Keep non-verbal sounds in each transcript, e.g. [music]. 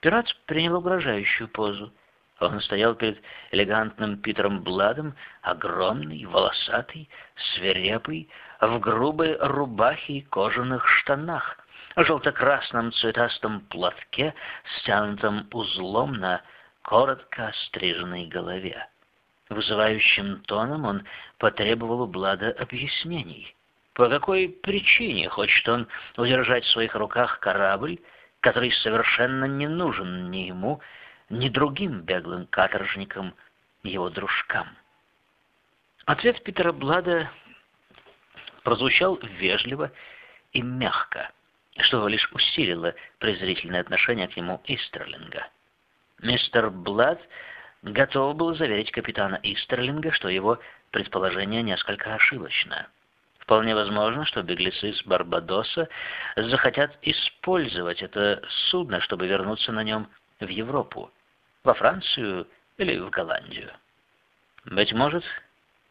Пират принял угрожающую позу. Он стоял перед элегантным Питером Бладом, огромный, волосатый, свирепый, в грубой рубахе и кожаных штанах, желто-красном цветастом платке, стянутом узлом на коротко стриженной голове. Вызывающим тоном он потребовал у Блада объяснений. По какой причине хочет он удержать в своих руках корабль, который совершенно не нужен ни ему, ни другим беглым каторжникам, его дружкам. Ответ Питера Блада прозвучал вежливо и мягко, что лишь усилило презрительное отношение к нему Истерлинга. Мистер Блад готов был заверить капитана Истерлинга, что его предположение несколько ошибочно. Вполне возможно, что беглецы с Барбадоса захотят использовать это судно, чтобы вернуться на нем в Европу, во Францию или в Голландию. Быть может,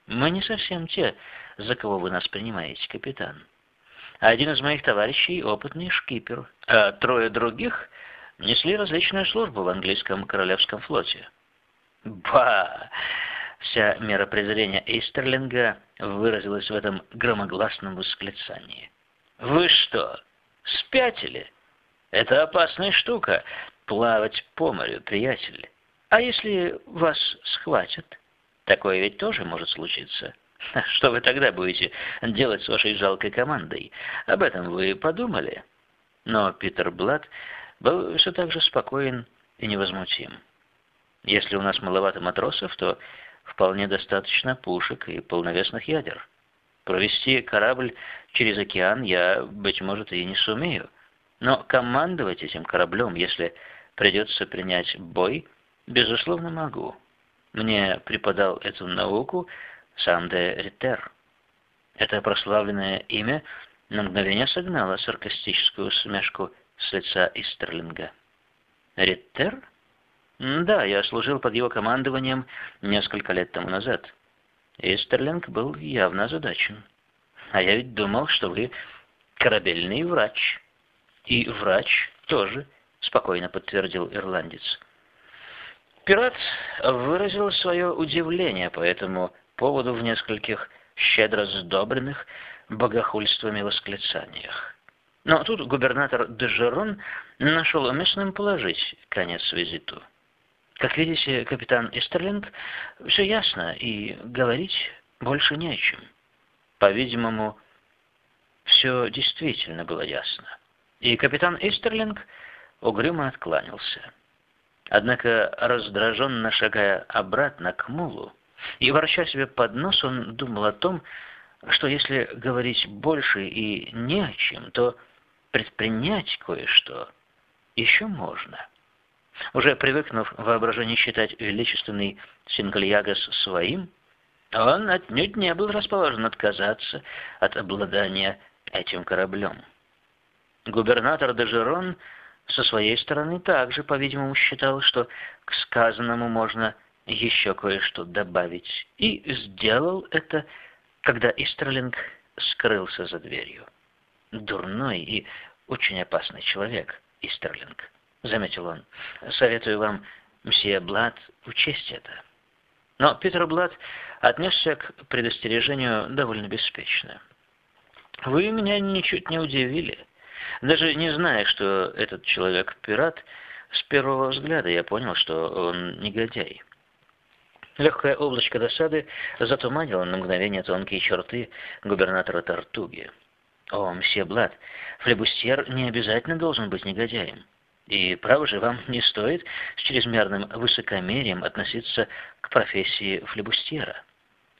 мы не совсем те, за кого вы нас принимаете, капитан. Один из моих товарищей — опытный шкипер, а трое других несли различную службу в английском королевском флоте. Ба! Вся мера презрения Эйстерлинга выразилась в этом громогласном восклицании. «Вы что, спятили? Это опасная штука — плавать по морю, приятель. А если вас схватят? Такое ведь тоже может случиться. [laughs] Что вы тогда будете делать с вашей жалкой командой? Об этом вы подумали?» Но Питер Блад был все так же спокоен и невозмутим. «Если у нас маловато матросов, то вполне достаточно пушек и полновесных ядер. Провести корабль через океан я, быть может, и не сумею. Но командовать этим кораблем, если придется принять бой, безусловно, могу. Мне преподал эту науку сам де Риттер. Это прославленное имя на мгновение согнало саркастическую усмешку с лица Истерлинга. «Риттер?» Да, я служил под его командованием несколько лет тому назад. Истерлинг был явно озадачен. А я ведь думал, что вы корабельный врач. И врач тоже, спокойно подтвердил ирландец. Пират выразил свое удивление по этому поводу в нескольких щедро сдобренных богохульствами восклицаниях. Но тут губернатор Дежерон нашел уместным положить конец визиту. Как видите, капитан Истерлинг, все ясно, и говорить больше не о чем. По-видимому, все действительно было ясно. И капитан Истерлинг угрюмо откланялся. Однако, раздраженно шагая обратно к мулу и ворча себе под нос, он думал о том, что если говорить больше и не о чем, то предпринять кое-что еще можно. Уже привыкнув воображение считать величественный Синглиагас своим, он отнюдь не был расположен отказаться от обладания этим кораблем. Губернатор Дежерон со своей стороны также, по-видимому, считал, что к сказанному можно еще кое-что добавить, и сделал это, когда Истерлинг скрылся за дверью. Дурной и очень опасный человек, Истерлинг. — заметил он. «Советую вам, мсье Блад, учесть это». Но Питер Блад отнесся к предостережению довольно беспечно. «Вы меня ничуть не удивили. Даже не зная, что этот человек пират, с первого взгляда я понял, что он негодяй». Легкое облачко досады затуманило на мгновение тонкие черты губернатора Тартуги. «О, мсье Блад, флебустьер не обязательно должен быть негодяем. И, право же, вам не стоит с чрезмерным высокомерием относиться к профессии флебустьера.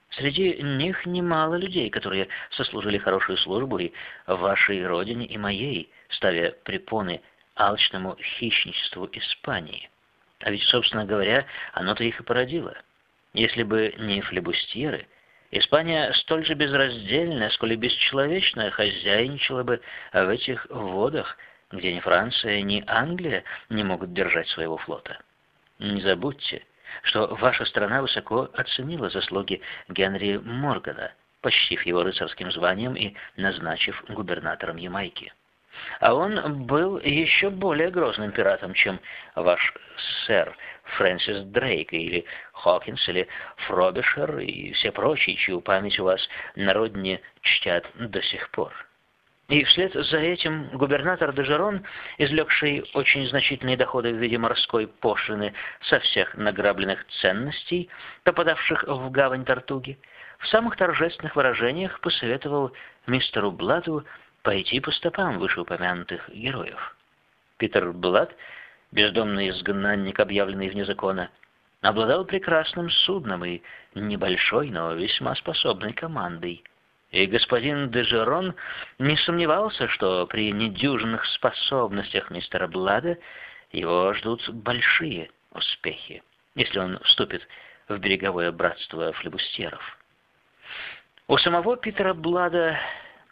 Среди них немало людей, которые сослужили хорошую службу и вашей родине, и моей, ставя препоны алчному хищничеству Испании. А ведь, собственно говоря, оно-то их и породило. Если бы не флебустьеры, Испания столь же безраздельная, сколь и бесчеловечная хозяйничала бы в этих водах, где ни Франция, ни Англия не могут держать своего флота. Не забудьте, что ваша страна высоко оценила заслуги Генри Моргана, почтив его рыцарским званием и назначив губернатором Ямайки. А он был еще более грозным пиратом, чем ваш сэр Фрэнсис Дрейк или Хокинс или Фробишер и все прочие, чью память у вас на родине чтят до сих пор. И вслед за этим губернатор Дежерон, извлекший очень значительные доходы в виде морской пошлины со всех награбленных ценностей, попадавших в гавань Тартуги, в самых торжественных выражениях посоветовал мистеру Бладу пойти по стопам вышеупомянутых героев. Питер Блад, бездомный изгнанник, объявленный вне закона, обладал прекрасным судном и небольшой, но весьма способной командой. И господин Дежерон не сомневался, что при недюжинных способностях мистера Блада его ждут большие успехи, если он вступит в береговое братство флебустеров. У самого Питера Блада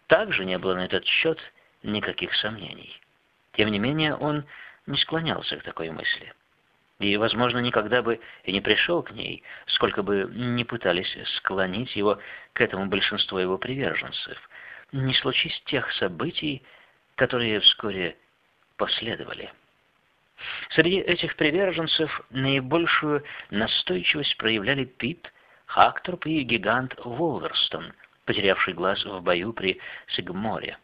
также не было на этот счет никаких сомнений. Тем не менее, он не склонялся к такой мысли. И, возможно, никогда бы и не пришел к ней, сколько бы не пытались склонить его к этому большинство его приверженцев, не случись тех событий, которые вскоре последовали. Среди этих приверженцев наибольшую настойчивость проявляли Пит, Хакторп и гигант Волверстон – потерявший глаз в бою при Сигморе.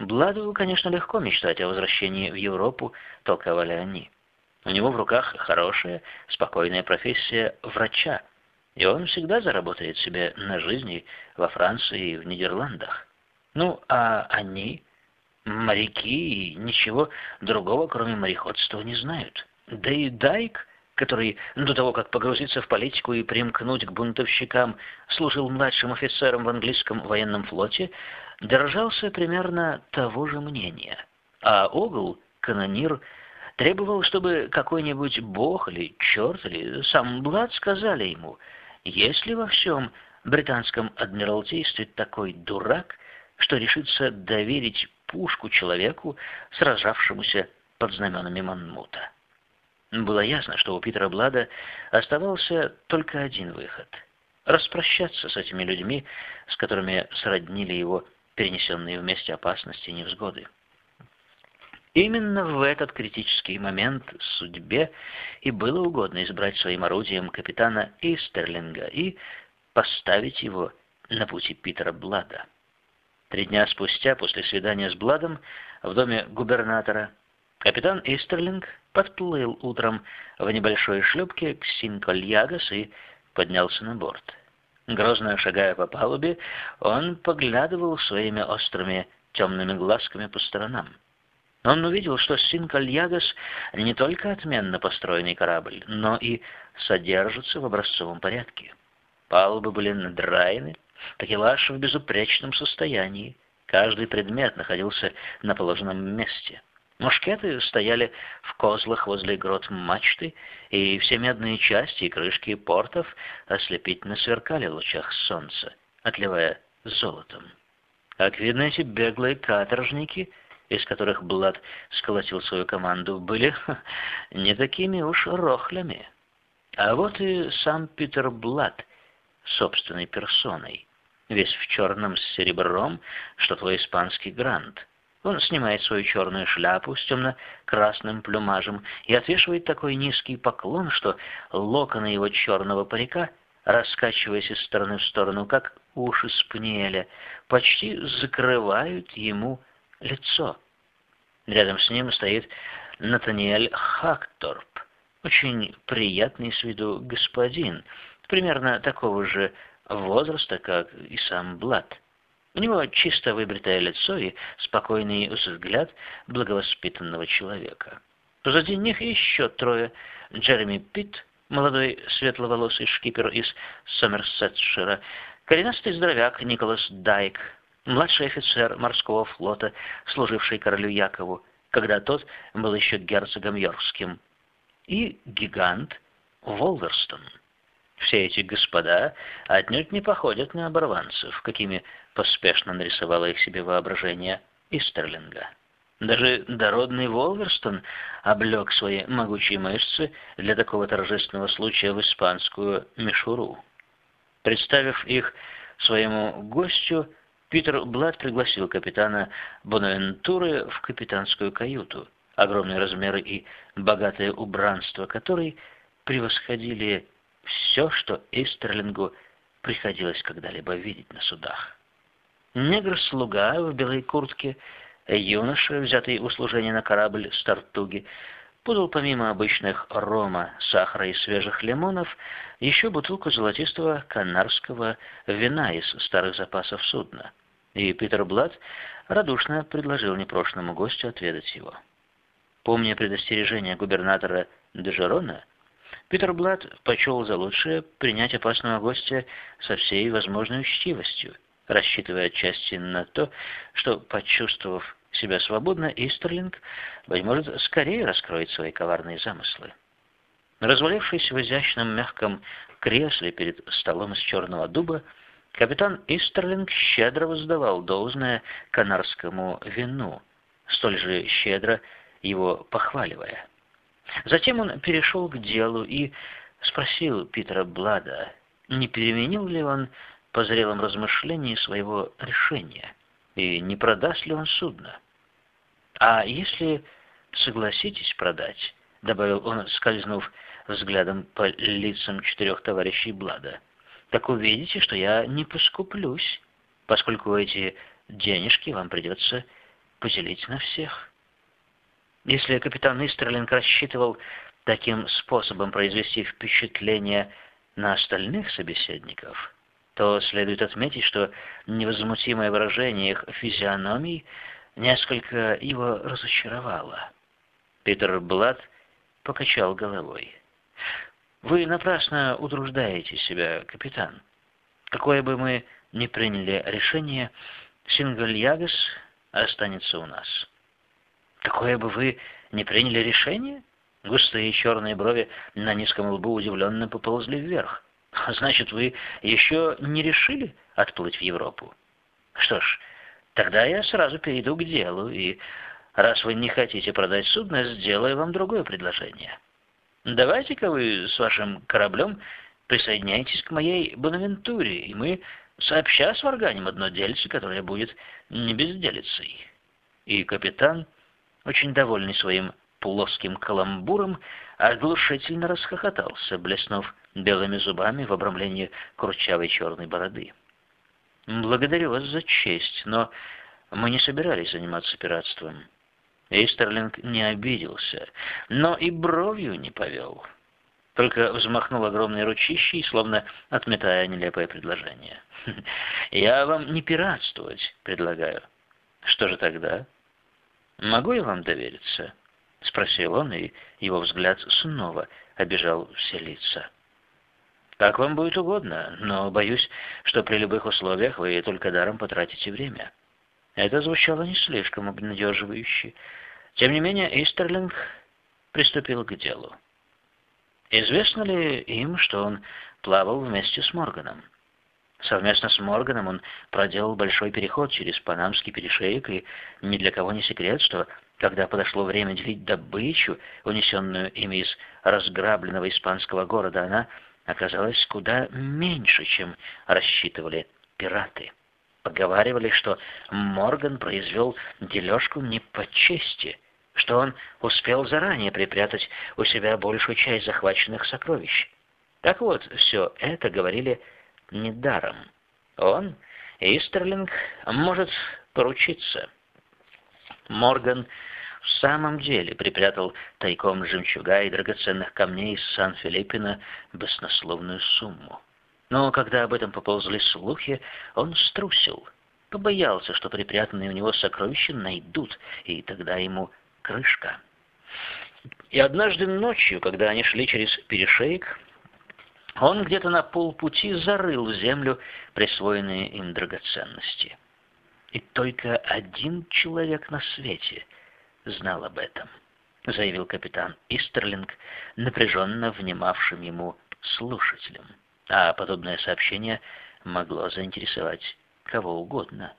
Бладу, конечно, легко мечтать о возвращении в Европу, толковали они. У него в руках хорошая, спокойная профессия врача, и он всегда заработает себе на жизни во Франции и в Нидерландах. Ну, а они, моряки, ничего другого, кроме мореходства, не знают. Да и Дайк который до того, как погрузиться в политику и примкнуть к бунтовщикам, служил младшим офицером в английском военном флоте, держался примерно того же мнения. А Огл, канонир, требовал, чтобы какой-нибудь бог или черт или сам Блад сказали ему, есть ли во всем британском адмиралтействе такой дурак, что решится доверить пушку человеку, сражавшемуся под знаменами Манмута. Было ясно, что у Питера Блада оставался только один выход — распрощаться с этими людьми, с которыми сроднили его перенесенные вместе опасности и невзгоды. Именно в этот критический момент судьбе и было угодно избрать своим орудием капитана Истерлинга и поставить его на пути Питера Блада. Три дня спустя, после свидания с Бладом в доме губернатора, Капитан Истерлинг подплыл утром в небольшой шлюпке к Синкольягас и поднялся на борт. Грозно шагая по палубе, он поглядывал своими острыми темными глазками по сторонам. Он увидел, что Синкольягас не только отменно построенный корабль, но и содержится в образцовом порядке. Палубы были надраены, такелаж в безупречном состоянии, каждый предмет находился на положенном месте — Мушкеты стояли в козлах возле грот мачты, и все медные части и крышки портов ослепительно сверкали в лучах солнца, отливая золотом. Как видно, эти беглые каторжники, из которых Блад сколотил свою команду, были [laughs] не такими уж рохлями. А вот и сам Питер Блад собственной персоной, весь в черном с серебром, что твой испанский грант — он снимает свою черную шляпу с темно-красным плюмажем и отвешивает такой низкий поклон, что локоны его черного парика, раскачиваясь из стороны в сторону, как уши спаниеля, почти закрывают ему лицо. Рядом с ним стоит Натаниэль Хакторп, очень приятный с виду господин, примерно такого же возраста, как и сам Блад. У него чисто выбритое лицо и спокойный взгляд благовоспитанного человека. Позади них еще трое. Джереми Питт, молодой светловолосый шкипер из Сомерсетшира, коренастый здоровяк Николас Дайк, младший офицер морского флота, служивший королю Якову, когда тот был еще герцогом Йоркским, и гигант Волверстон. Все эти господа отнюдь не походят на оборванцев, какими поспешно нарисовало их себе воображение Истерлинга. Даже дородный Волверстон облег свои могучие мышцы для такого торжественного случая в испанскую мишуру. Представив их своему гостю, Питер Блад пригласил капитана Бонавентуры в капитанскую каюту, огромные размеры и богатое убранство которой превосходили все, что Эстерлингу приходилось когда-либо видеть на судах. Негр-слуга в белой куртке, юноша, взятый у служения на корабль с Тартуги, подал помимо обычных рома, сахара и свежих лимонов еще бутылку золотистого канарского вина из старых запасов судна. И Питер Блад радушно предложил непрошенному гостю отведать его. Помня предостережение губернатора Дежерона, Питер Блад почел за лучшее принять опасного гостя со всей возможной учтивостью, рассчитывая отчасти на то, что, почувствовав себя свободно, Истерлинг, быть может, скорее раскроет свои коварные замыслы. Развалившись в изящном мягком кресле перед столом из черного дуба, капитан Истерлинг щедро воздавал должное канарскому вину, столь же щедро его похваливая. Затем он перешел к делу и спросил Питера Блада, не переменил ли он по зрелом размышлении своего решения, и не продаст ли он судно. «А если согласитесь продать», — добавил он, скользнув взглядом по лицам четырех товарищей Блада, «так увидите, что я не поскуплюсь, поскольку эти денежки вам придется поделить на всех». Если капитан Истерлинг рассчитывал таким способом произвести впечатление на остальных собеседников, то следует отметить, что невозмутимое выражение их физиономий несколько его разочаровало. Питер Блад покачал головой. «Вы напрасно утруждаете себя, капитан. Какое бы мы ни приняли решение, Сингальягас останется у нас». Какое бы вы не приняли решение? Густые черные брови на низком лбу удивленно поползли вверх. Значит, вы еще не решили отплыть в Европу? Что ж, тогда я сразу перейду к делу, и раз вы не хотите продать судно, сделаю вам другое предложение. Давайте-ка вы с вашим кораблем присоединяйтесь к моей Бонавентуре, и мы сообща сварганим одно дельце, которое будет не безделицей. И капитан очень довольный своим плоским каламбуром, оглушительно расхохотался, блеснув белыми зубами в обрамлении курчавой черной бороды. «Благодарю вас за честь, но мы не собирались заниматься пиратством». Эйстерлинг не обиделся, но и бровью не повел. Только взмахнул огромной ручищей, словно отметая нелепое предложение. [laughs] «Я вам не пиратствовать предлагаю». «Что же тогда?» «Могу я вам довериться?» — спросил он, и его взгляд снова обижал все лица. «Как вам будет угодно, но боюсь, что при любых условиях вы только даром потратите время». Это звучало не слишком обнадеживающе. Тем не менее, Истерлинг приступил к делу. Известно ли им, что он плавал вместе с Морганом? Совместно с Морганом он проделал большой переход через Панамский перешеек, и ни для кого не секрет, что, когда подошло время делить добычу, унесенную ими из разграбленного испанского города, она оказалась куда меньше, чем рассчитывали пираты. Поговаривали, что Морган произвел дележку не по чести, что он успел заранее припрятать у себя большую часть захваченных сокровищ. Так вот, все это говорили недаром. Он, Истерлинг, может поручиться. Морган в самом деле припрятал тайком жемчуга и драгоценных камней из Сан-Филиппина баснословную сумму. Но когда об этом поползли слухи, он струсил, побоялся, что припрятанные у него сокровища найдут, и тогда ему крышка. И однажды ночью, когда они шли через перешеек, он где-то на полпути зарыл в землю присвоенные им драгоценности. И только один человек на свете знал об этом, заявил капитан Истерлинг, напряженно внимавшим ему слушателем. А подобное сообщение могло заинтересовать кого угодно.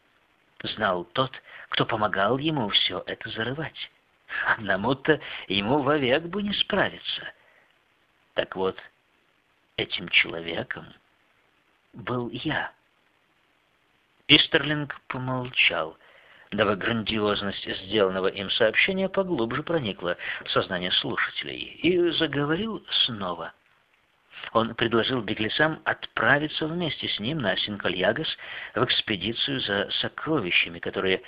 Знал тот, кто помогал ему все это зарывать. Одному-то ему вовек бы не справиться. Так вот, Этим человеком был я. Истерлинг помолчал, дабы грандиозность сделанного им сообщения поглубже проникла в сознание слушателей, и заговорил снова. Он предложил беглецам отправиться вместе с ним на Синкальягас в экспедицию за сокровищами, которые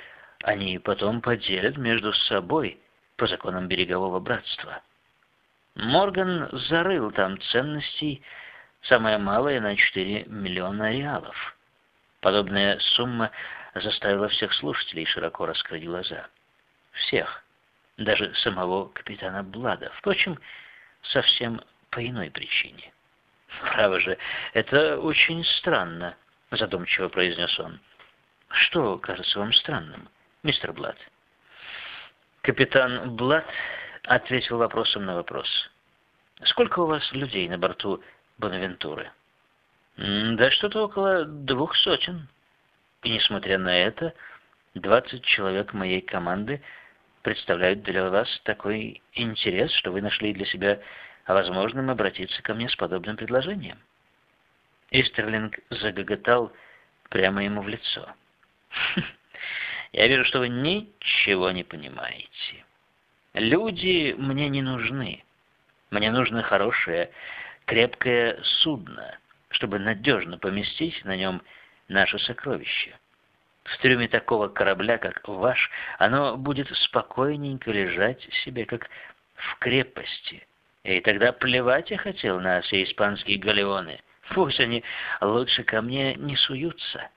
они потом поделят между собой по законам берегового братства. Морган зарыл там ценностей, самое малое на 4 миллиона реалов. Подобная сумма заставила всех слушателей широко раскрыть глаза. Всех. Даже самого капитана Блада. Впрочем, совсем по иной причине. «Право же, это очень странно», — задумчиво произнес он. «Что кажется вам странным, мистер Блад?» Капитан Блад ответил вопросом на вопрос. «Сколько у вас людей на борту Бонавентуры?» «Да что-то около двух сотен. И несмотря на это, двадцать человек моей команды представляют для вас такой интерес, что вы нашли для себя возможным обратиться ко мне с подобным предложением». Истерлинг загоготал прямо ему в лицо. «Я вижу, что вы ничего не понимаете. Люди мне не нужны. Мне нужно хорошее, крепкое судно, чтобы надежно поместить на нем наше сокровище. В трюме такого корабля, как ваш, оно будет спокойненько лежать себе, как в крепости. И тогда плевать я хотел на все испанские галеоны. Пусть они лучше ко мне не суются».